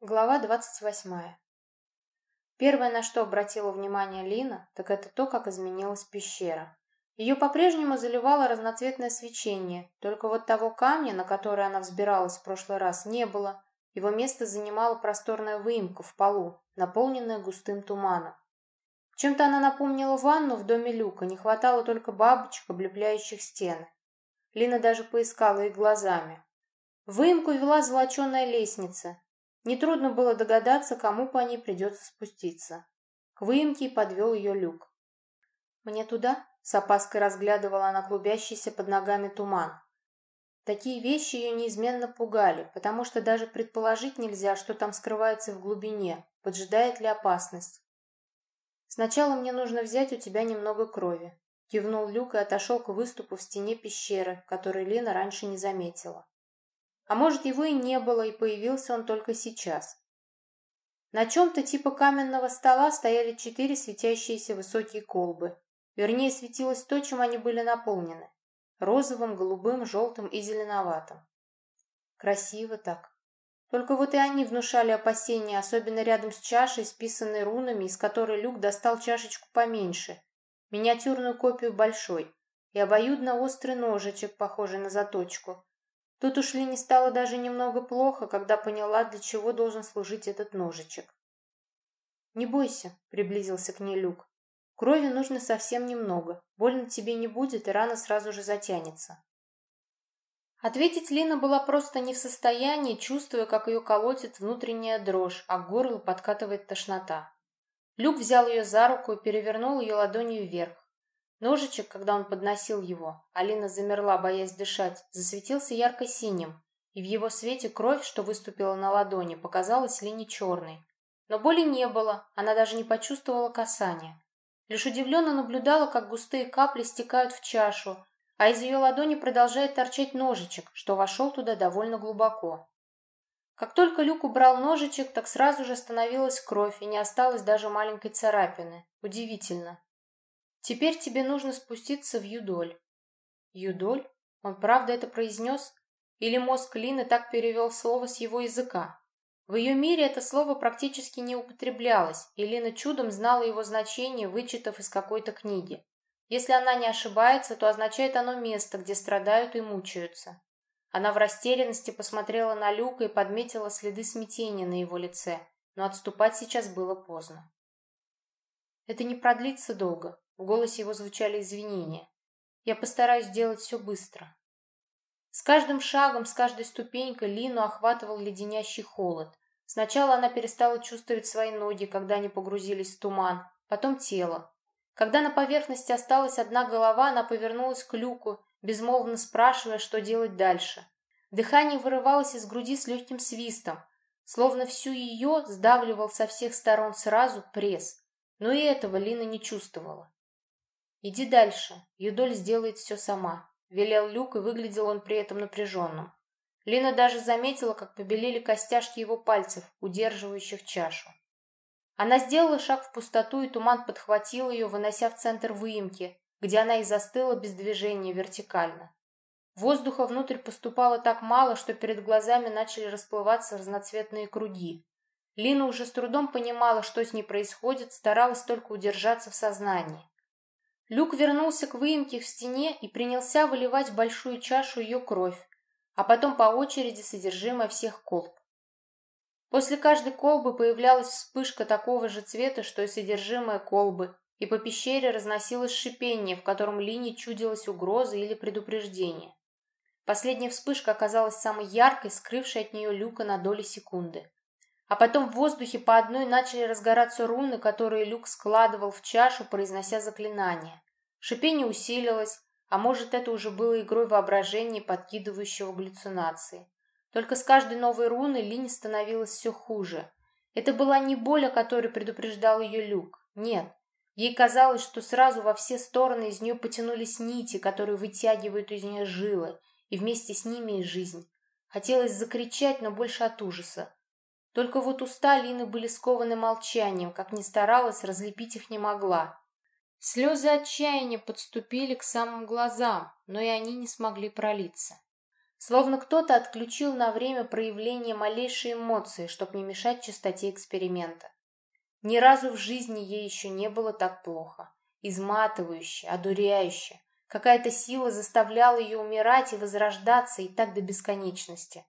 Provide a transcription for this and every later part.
Глава двадцать восьмая. Первое, на что обратила внимание Лина, так это то, как изменилась пещера. Ее по-прежнему заливало разноцветное свечение, только вот того камня, на который она взбиралась в прошлый раз, не было. Его место занимала просторная выемка в полу, наполненная густым туманом. Чем-то она напомнила ванну в доме Люка, не хватало только бабочек, облепляющих стены. Лина даже поискала их глазами. В выемку вела золоченая лестница, Нетрудно было догадаться, кому по ней придется спуститься. К выемке подвел ее люк. «Мне туда?» — с опаской разглядывала она клубящийся под ногами туман. Такие вещи ее неизменно пугали, потому что даже предположить нельзя, что там скрывается в глубине, поджидает ли опасность. «Сначала мне нужно взять у тебя немного крови», — кивнул Люк и отошел к выступу в стене пещеры, который Лена раньше не заметила. А может, его и не было, и появился он только сейчас. На чем-то типа каменного стола стояли четыре светящиеся высокие колбы. Вернее, светилось то, чем они были наполнены. Розовым, голубым, желтым и зеленоватым. Красиво так. Только вот и они внушали опасения, особенно рядом с чашей, списанной рунами, из которой Люк достал чашечку поменьше, миниатюрную копию большой, и обоюдно острый ножичек, похожий на заточку, Тут уж Лине стало даже немного плохо, когда поняла, для чего должен служить этот ножичек. «Не бойся», — приблизился к ней Люк. «Крови нужно совсем немного. Больно тебе не будет, и рана сразу же затянется». Ответить Лина была просто не в состоянии, чувствуя, как ее колотит внутренняя дрожь, а к горлу подкатывает тошнота. Люк взял ее за руку и перевернул ее ладонью вверх. Ножичек, когда он подносил его, Алина замерла, боясь дышать, засветился ярко-синим, и в его свете кровь, что выступила на ладони, показалась Лине черной. Но боли не было, она даже не почувствовала касания. Лишь удивленно наблюдала, как густые капли стекают в чашу, а из ее ладони продолжает торчать ножичек, что вошел туда довольно глубоко. Как только Люк убрал ножичек, так сразу же становилась кровь, и не осталось даже маленькой царапины. Удивительно. Теперь тебе нужно спуститься в Юдоль. Юдоль? Он правда это произнес? Или мозг Лины так перевел слово с его языка? В ее мире это слово практически не употреблялось, и Лина чудом знала его значение, вычитав из какой-то книги. Если она не ошибается, то означает оно место, где страдают и мучаются. Она в растерянности посмотрела на Люка и подметила следы смятения на его лице, но отступать сейчас было поздно. Это не продлится долго. В голосе его звучали извинения. Я постараюсь сделать все быстро. С каждым шагом, с каждой ступенькой Лину охватывал леденящий холод. Сначала она перестала чувствовать свои ноги, когда они погрузились в туман, потом тело. Когда на поверхности осталась одна голова, она повернулась к люку, безмолвно спрашивая, что делать дальше. Дыхание вырывалось из груди с легким свистом, словно всю ее сдавливал со всех сторон сразу пресс. Но и этого Лина не чувствовала. «Иди дальше, Юдоль сделает все сама», — велел Люк, и выглядел он при этом напряженным. Лина даже заметила, как побелели костяшки его пальцев, удерживающих чашу. Она сделала шаг в пустоту, и туман подхватил ее, вынося в центр выемки, где она и застыла без движения вертикально. Воздуха внутрь поступало так мало, что перед глазами начали расплываться разноцветные круги. Лина уже с трудом понимала, что с ней происходит, старалась только удержаться в сознании. Люк вернулся к выемке в стене и принялся выливать в большую чашу ее кровь, а потом по очереди содержимое всех колб. После каждой колбы появлялась вспышка такого же цвета, что и содержимое колбы, и по пещере разносилось шипение, в котором Лине чудилась угроза или предупреждение. Последняя вспышка оказалась самой яркой, скрывшей от нее Люка на доли секунды. А потом в воздухе по одной начали разгораться руны, которые Люк складывал в чашу, произнося заклинания. Шипение усилилось, а может, это уже было игрой воображения, подкидывающего галлюцинации. Только с каждой новой руной Лине становилось все хуже. Это была не боль, о которой предупреждал ее Люк. Нет. Ей казалось, что сразу во все стороны из нее потянулись нити, которые вытягивают из нее жилы, и вместе с ними и жизнь. Хотелось закричать, но больше от ужаса. Только вот уста Лины были скованы молчанием, как ни старалась, разлепить их не могла. Слезы отчаяния подступили к самым глазам, но и они не смогли пролиться. Словно кто-то отключил на время проявление малейшей эмоции, чтобы не мешать чистоте эксперимента. Ни разу в жизни ей еще не было так плохо. Изматывающе, одуряюще. Какая-то сила заставляла ее умирать и возрождаться, и так до бесконечности.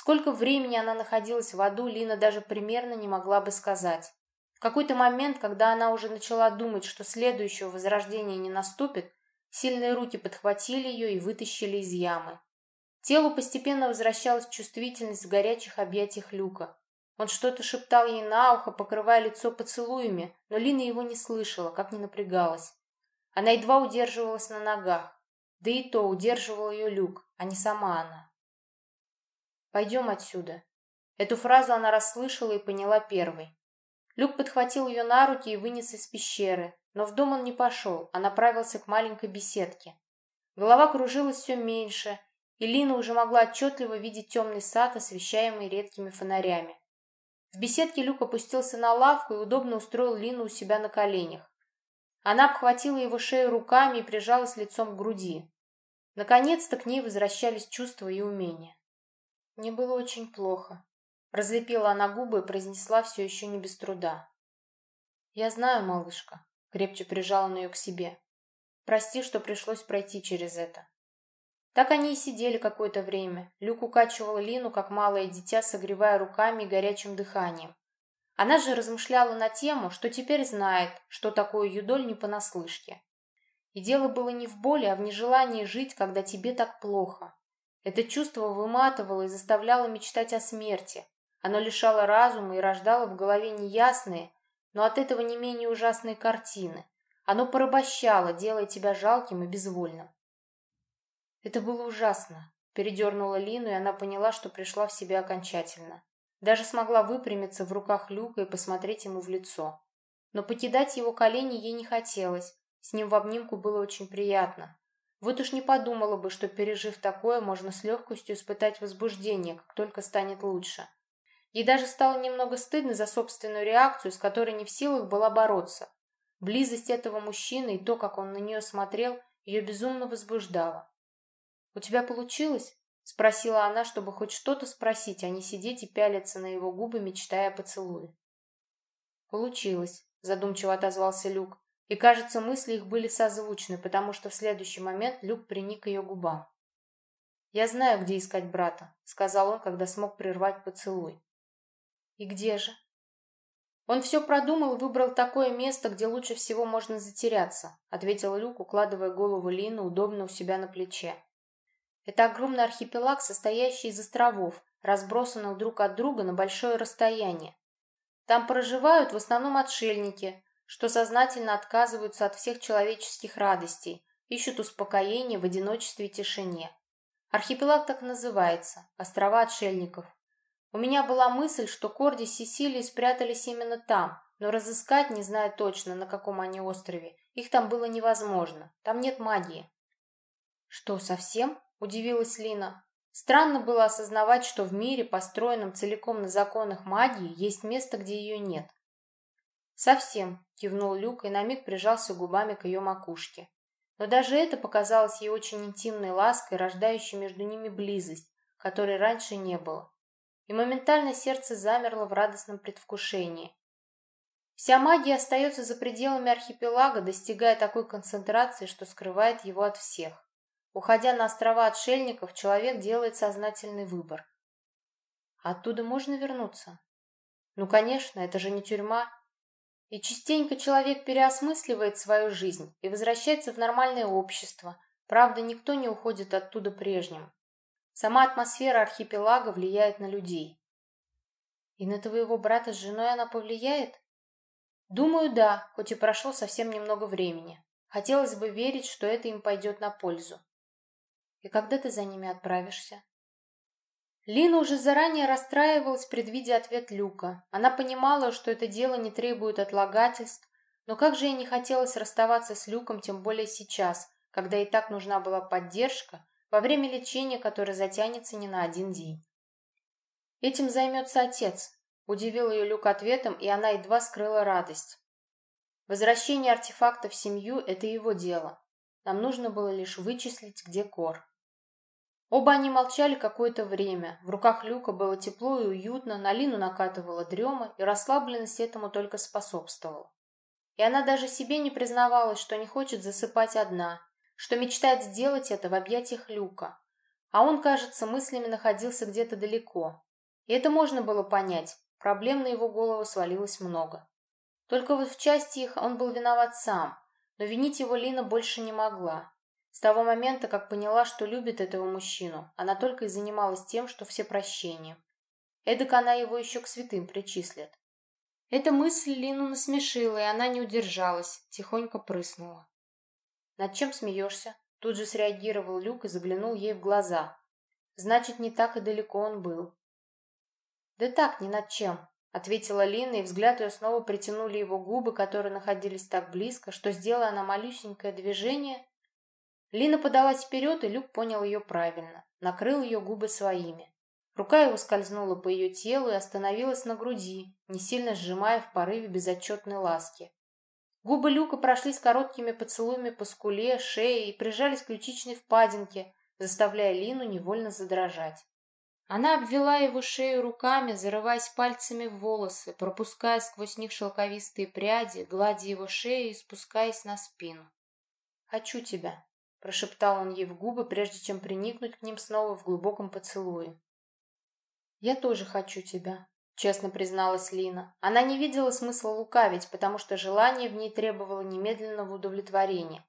Сколько времени она находилась в аду, Лина даже примерно не могла бы сказать. В какой-то момент, когда она уже начала думать, что следующего возрождения не наступит, сильные руки подхватили ее и вытащили из ямы. Телу постепенно возвращалась чувствительность в горячих объятиях Люка. Он что-то шептал ей на ухо, покрывая лицо поцелуями, но Лина его не слышала, как не напрягалась. Она едва удерживалась на ногах. Да и то удерживал ее Люк, а не сама она. «Пойдем отсюда». Эту фразу она расслышала и поняла первой. Люк подхватил ее на руки и вынес из пещеры, но в дом он не пошел, а направился к маленькой беседке. Голова кружилась все меньше, и Лина уже могла отчетливо видеть темный сад, освещаемый редкими фонарями. В беседке Люк опустился на лавку и удобно устроил Лину у себя на коленях. Она обхватила его шею руками и прижалась лицом к груди. Наконец-то к ней возвращались чувства и умения. Мне было очень плохо. Разлепила она губы и произнесла все еще не без труда. «Я знаю, малышка», — крепче прижала он ее к себе. «Прости, что пришлось пройти через это». Так они и сидели какое-то время. Люк укачивал Лину, как малое дитя, согревая руками и горячим дыханием. Она же размышляла на тему, что теперь знает, что такое юдоль не понаслышке. И дело было не в боли, а в нежелании жить, когда тебе так плохо. Это чувство выматывало и заставляло мечтать о смерти, оно лишало разума и рождало в голове неясные, но от этого не менее ужасные картины. Оно порабощало, делая тебя жалким и безвольным. Это было ужасно. Передернула Лину, и она поняла, что пришла в себя окончательно. Даже смогла выпрямиться в руках Люка и посмотреть ему в лицо. Но покидать его колени ей не хотелось. С ним в обнимку было очень приятно. Вот уж не подумала бы, что, пережив такое, можно с легкостью испытать возбуждение, как только станет лучше. Ей даже стало немного стыдно за собственную реакцию, с которой не в силах была бороться. Близость этого мужчины и то, как он на нее смотрел, ее безумно возбуждало. «У тебя получилось?» — спросила она, чтобы хоть что-то спросить, а не сидеть и пялиться на его губы, мечтая о поцелуе. «Получилось», — задумчиво отозвался Люк, и, кажется, мысли их были созвучны, потому что в следующий момент Люк приник к ее губам. «Я знаю, где искать брата», — сказал он, когда смог прервать поцелуй. И где же? Он все продумал и выбрал такое место, где лучше всего можно затеряться, ответил Люк, укладывая голову Лины удобно у себя на плече. Это огромный архипелаг, состоящий из островов, разбросанных друг от друга на большое расстояние. Там проживают в основном отшельники, что сознательно отказываются от всех человеческих радостей, ищут успокоения в одиночестве и тишине. Архипелаг так называется – острова отшельников. У меня была мысль, что Корди с Сесилией спрятались именно там, но разыскать, не зная точно, на каком они острове, их там было невозможно. Там нет магии. Что, совсем? Удивилась Лина. Странно было осознавать, что в мире, построенном целиком на законах магии, есть место, где ее нет. «Совсем», — кивнул Люк и на миг прижался губами к ее макушке. Но даже это показалось ей очень интимной лаской, рождающей между ними близость, которой раньше не было и моментально сердце замерло в радостном предвкушении. Вся магия остается за пределами архипелага, достигая такой концентрации, что скрывает его от всех. Уходя на острова отшельников, человек делает сознательный выбор. оттуда можно вернуться? Ну, конечно, это же не тюрьма. И частенько человек переосмысливает свою жизнь и возвращается в нормальное общество. Правда, никто не уходит оттуда прежним. Сама атмосфера архипелага влияет на людей. И на твоего брата с женой она повлияет? Думаю, да, хоть и прошло совсем немного времени. Хотелось бы верить, что это им пойдет на пользу. И когда ты за ними отправишься? Лина уже заранее расстраивалась, предвидя ответ Люка. Она понимала, что это дело не требует отлагательств, но как же ей не хотелось расставаться с Люком, тем более сейчас, когда и так нужна была поддержка, во время лечения, которое затянется не на один день. «Этим займется отец», — удивил ее Люк ответом, и она едва скрыла радость. Возвращение артефакта в семью — это его дело. Нам нужно было лишь вычислить, где Кор. Оба они молчали какое-то время. В руках Люка было тепло и уютно, на Лину накатывала дрема, и расслабленность этому только способствовала. И она даже себе не признавалась, что не хочет засыпать одна, что мечтает сделать это в объятиях Люка. А он, кажется, мыслями находился где-то далеко. И это можно было понять, проблем на его голову свалилось много. Только вот в части их он был виноват сам, но винить его Лина больше не могла. С того момента, как поняла, что любит этого мужчину, она только и занималась тем, что все прощения. Эдак она его еще к святым причислит. Эта мысль Лину насмешила, и она не удержалась, тихонько прыснула. «Над чем смеешься?» Тут же среагировал Люк и заглянул ей в глаза. Значит, не так и далеко он был. «Да так, ни над чем», — ответила Лина, и взгляд ее снова притянули его губы, которые находились так близко, что, сделая она малюсенькое движение, Лина подалась вперед, и Люк понял ее правильно. Накрыл ее губы своими. Рука его скользнула по ее телу и остановилась на груди, не сильно сжимая в порыве безотчетной ласки. Губы Люка прошлись короткими поцелуями по скуле, шее и прижались к ключичной впадинке, заставляя Лину невольно задрожать. Она обвела его шею руками, зарываясь пальцами в волосы, пропуская сквозь них шелковистые пряди, гладя его шею и спускаясь на спину. «Хочу тебя», Прошептал он ей в губы, прежде чем приникнуть к ним снова в глубоком поцелуе. «Я тоже хочу тебя», — честно призналась Лина. Она не видела смысла лукавить, потому что желание в ней требовало немедленного удовлетворения.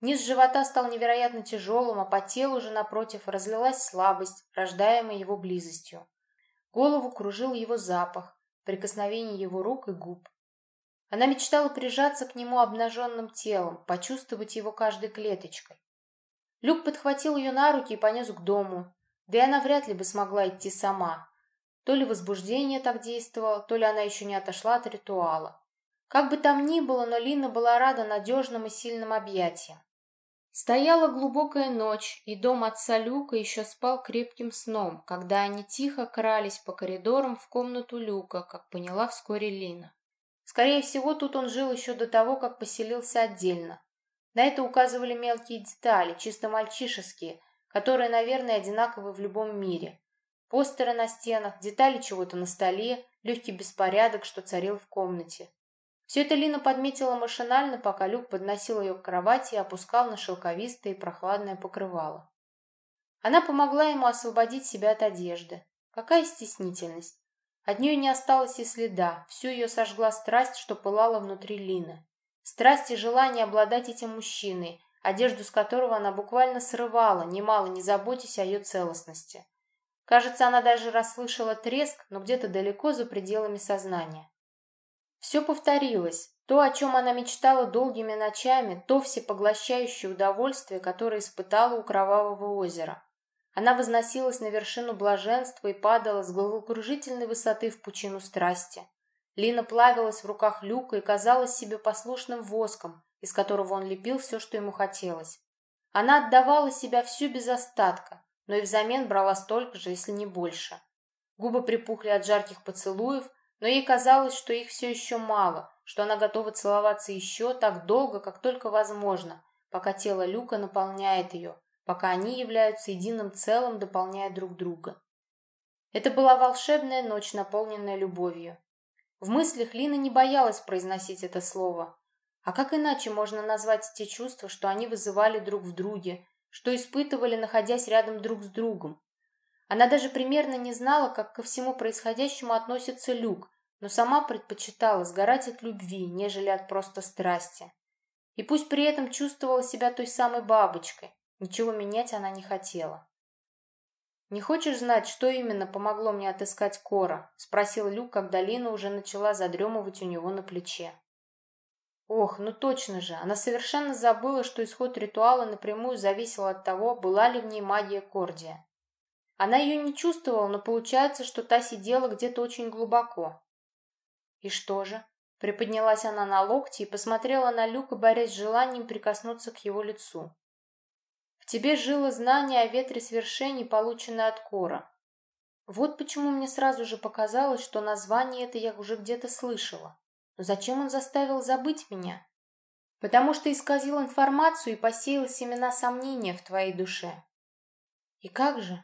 Низ живота стал невероятно тяжелым, а по телу же, напротив, разлилась слабость, рождаемая его близостью. Голову кружил его запах, прикосновение его рук и губ. Она мечтала прижаться к нему обнаженным телом, почувствовать его каждой клеточкой. Люк подхватил ее на руки и понес к дому. Да и она вряд ли бы смогла идти сама. То ли возбуждение так действовало, то ли она еще не отошла от ритуала. Как бы там ни было, но Лина была рада надежным и сильным объятиям. Стояла глубокая ночь, и дом отца Люка еще спал крепким сном, когда они тихо крались по коридорам в комнату Люка, как поняла вскоре Лина. Скорее всего, тут он жил еще до того, как поселился отдельно. На это указывали мелкие детали, чисто мальчишеские, которые, наверное, одинаковы в любом мире. Постеры на стенах, детали чего-то на столе, легкий беспорядок, что царил в комнате. Все это Лина подметила машинально, пока Люк подносил ее к кровати и опускал на шелковистое и прохладное покрывало. Она помогла ему освободить себя от одежды. Какая стеснительность! От нее не осталось и следа, всю ее сожгла страсть, что пылала внутри Лины. Страсть и желание обладать этим мужчиной, одежду с которого она буквально срывала, немало не заботясь о ее целостности. Кажется, она даже расслышала треск, но где-то далеко за пределами сознания. Все повторилось. То, о чем она мечтала долгими ночами, то всепоглощающее удовольствие, которое испытала у Кровавого озера. Она возносилась на вершину блаженства и падала с головокружительной высоты в пучину страсти. Лина плавилась в руках Люка и казалась себе послушным воском, из которого он лепил все, что ему хотелось. Она отдавала себя всю без остатка, но и взамен брала столько же, если не больше. Губы припухли от жарких поцелуев, но ей казалось, что их все еще мало, что она готова целоваться еще так долго, как только возможно, пока тело Люка наполняет ее, пока они являются единым целым, дополняя друг друга. Это была волшебная ночь, наполненная любовью. В мыслях Лина не боялась произносить это слово. А как иначе можно назвать те чувства, что они вызывали друг в друге, что испытывали, находясь рядом друг с другом? Она даже примерно не знала, как ко всему происходящему относится Люк, но сама предпочитала сгорать от любви, нежели от просто страсти. И пусть при этом чувствовала себя той самой бабочкой, ничего менять она не хотела. «Не хочешь знать, что именно помогло мне отыскать Кора?» — спросил Люк, когда Лина уже начала задремывать у него на плече. Ох, ну точно же, она совершенно забыла, что исход ритуала напрямую зависел от того, была ли в ней магия Кордия. Она ее не чувствовала, но получается, что та сидела где-то очень глубоко. И что же? Приподнялась она на локти и посмотрела на Люка, борясь с желанием прикоснуться к его лицу тебе жило знание о ветре свершений, полученное от Кора. Вот почему мне сразу же показалось, что название это я уже где-то слышала. Но зачем он заставил забыть меня? Потому что исказил информацию и посеял семена сомнения в твоей душе. И как же?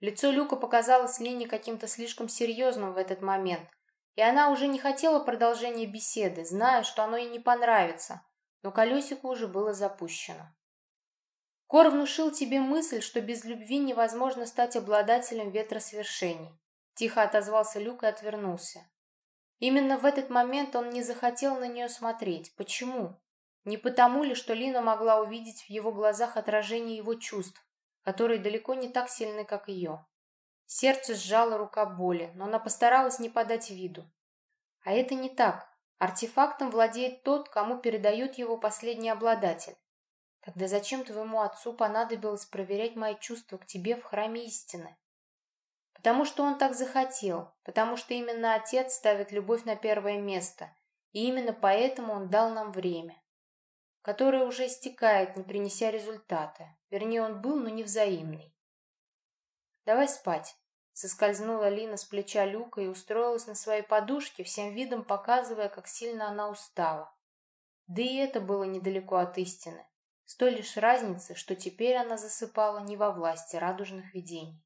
Лицо Люка показалось Лине каким-то слишком серьезным в этот момент, и она уже не хотела продолжения беседы, зная, что оно ей не понравится, но колесико уже было запущено. Кор внушил тебе мысль, что без любви невозможно стать обладателем ветра свершений. Тихо отозвался Люк и отвернулся. Именно в этот момент он не захотел на нее смотреть. Почему? Не потому ли, что Лина могла увидеть в его глазах отражение его чувств, которые далеко не так сильны, как ее. Сердце сжало рука боли, но она постаралась не подать виду. А это не так. Артефактом владеет тот, кому передает его последний обладатель. Тогда зачем твоему отцу понадобилось проверять мои чувства к тебе в храме истины? Потому что он так захотел, потому что именно отец ставит любовь на первое место, и именно поэтому он дал нам время который уже истекает, не принеся результата. Вернее, он был, но не взаимный. «Давай спать», — соскользнула Лина с плеча Люка и устроилась на своей подушке, всем видом показывая, как сильно она устала. Да и это было недалеко от истины, с той лишь разницей, что теперь она засыпала не во власти радужных видений.